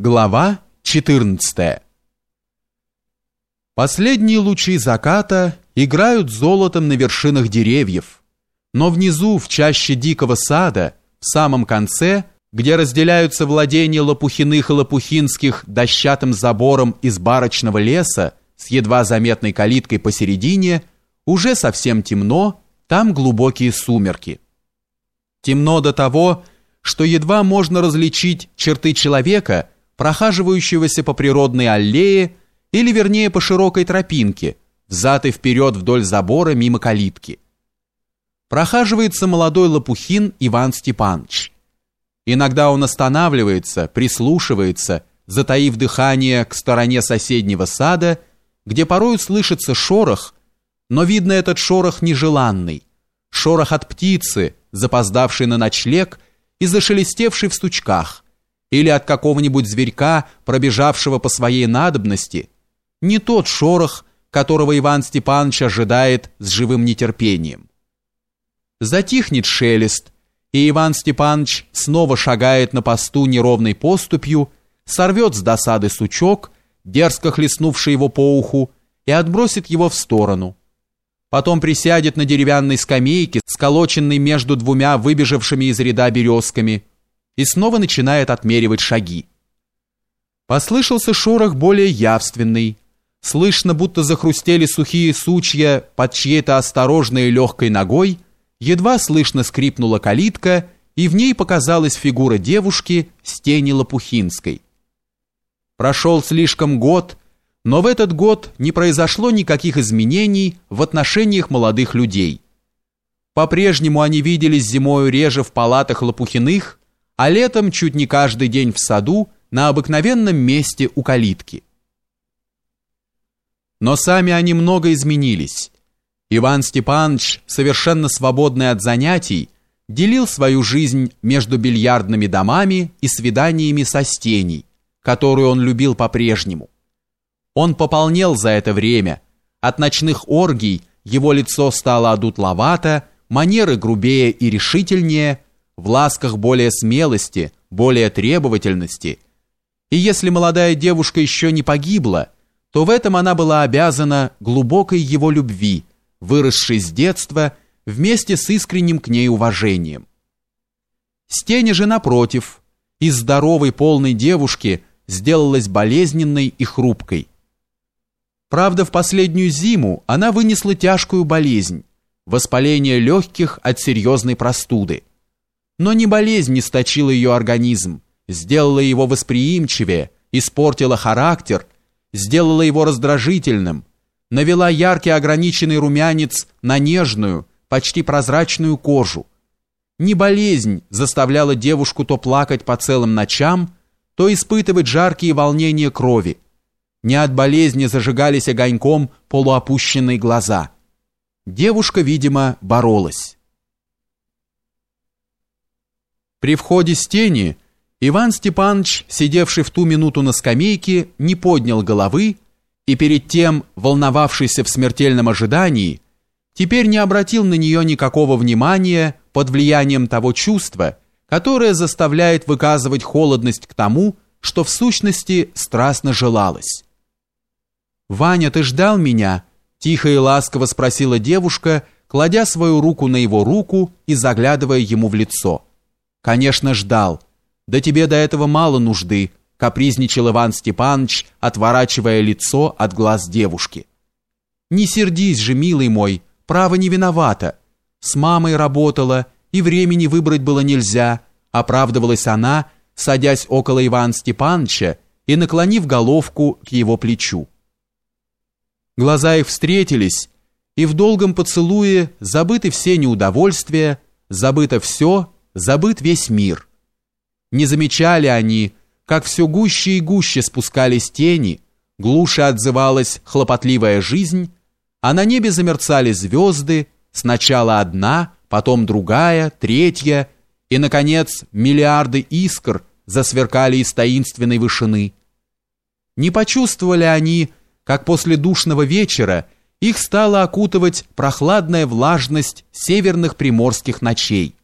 Глава 14 Последние лучи заката играют золотом на вершинах деревьев, но внизу, в чаще дикого сада, в самом конце, где разделяются владения Лопухиных и Лопухинских дощатым забором из барочного леса с едва заметной калиткой посередине, уже совсем темно, там глубокие сумерки. Темно до того, что едва можно различить черты человека – прохаживающегося по природной аллее или вернее по широкой тропинке, взад и вперед вдоль забора мимо калитки. Прохаживается молодой лопухин Иван Степанович. Иногда он останавливается, прислушивается, затаив дыхание к стороне соседнего сада, где порой слышится шорох, но видно этот шорох нежеланный, шорох от птицы, запоздавшей на ночлег и зашелестевшей в стучках – или от какого-нибудь зверька, пробежавшего по своей надобности, не тот шорох, которого Иван Степанович ожидает с живым нетерпением. Затихнет шелест, и Иван Степанович снова шагает на посту неровной поступью, сорвет с досады сучок, дерзко хлестнувший его по уху, и отбросит его в сторону. Потом присядет на деревянной скамейке, сколоченной между двумя выбежавшими из ряда березками, и снова начинает отмеривать шаги. Послышался шорох более явственный. Слышно, будто захрустели сухие сучья под чьей-то осторожной легкой ногой, едва слышно скрипнула калитка, и в ней показалась фигура девушки с тени Лопухинской. Прошел слишком год, но в этот год не произошло никаких изменений в отношениях молодых людей. По-прежнему они виделись зимою реже в палатах Лопухиных, а летом чуть не каждый день в саду на обыкновенном месте у калитки. Но сами они много изменились. Иван Степанович, совершенно свободный от занятий, делил свою жизнь между бильярдными домами и свиданиями со стеней, которую он любил по-прежнему. Он пополнел за это время. От ночных оргий его лицо стало одутловато, манеры грубее и решительнее – в ласках более смелости, более требовательности. И если молодая девушка еще не погибла, то в этом она была обязана глубокой его любви, выросшей с детства вместе с искренним к ней уважением. Стеня же, напротив, из здоровой полной девушки сделалась болезненной и хрупкой. Правда, в последнюю зиму она вынесла тяжкую болезнь, воспаление легких от серьезной простуды. Но не болезнь не сточила ее организм, сделала его восприимчивее, испортила характер, сделала его раздражительным, навела яркий ограниченный румянец на нежную, почти прозрачную кожу. Не болезнь заставляла девушку то плакать по целым ночам, то испытывать жаркие волнения крови. Не от болезни зажигались огоньком полуопущенные глаза. Девушка, видимо, боролась. При входе с тени Иван Степанович, сидевший в ту минуту на скамейке, не поднял головы и перед тем, волновавшийся в смертельном ожидании, теперь не обратил на нее никакого внимания под влиянием того чувства, которое заставляет выказывать холодность к тому, что в сущности страстно желалось. «Ваня, ты ждал меня?» – тихо и ласково спросила девушка, кладя свою руку на его руку и заглядывая ему в лицо – Конечно, ждал. Да тебе до этого мало нужды, капризничал Иван Степанович, отворачивая лицо от глаз девушки. Не сердись же, милый мой, право не виновата. С мамой работала, и времени выбрать было нельзя, оправдывалась она, садясь около Ивана Степановича и наклонив головку к его плечу. Глаза их встретились, и в долгом поцелуе забыты все неудовольствия, забыто все, забыт весь мир. Не замечали они, как все гуще и гуще спускались тени, глуше отзывалась хлопотливая жизнь, а на небе замерцали звезды, сначала одна, потом другая, третья, и, наконец, миллиарды искр засверкали из таинственной вышины. Не почувствовали они, как после душного вечера их стала окутывать прохладная влажность северных приморских ночей.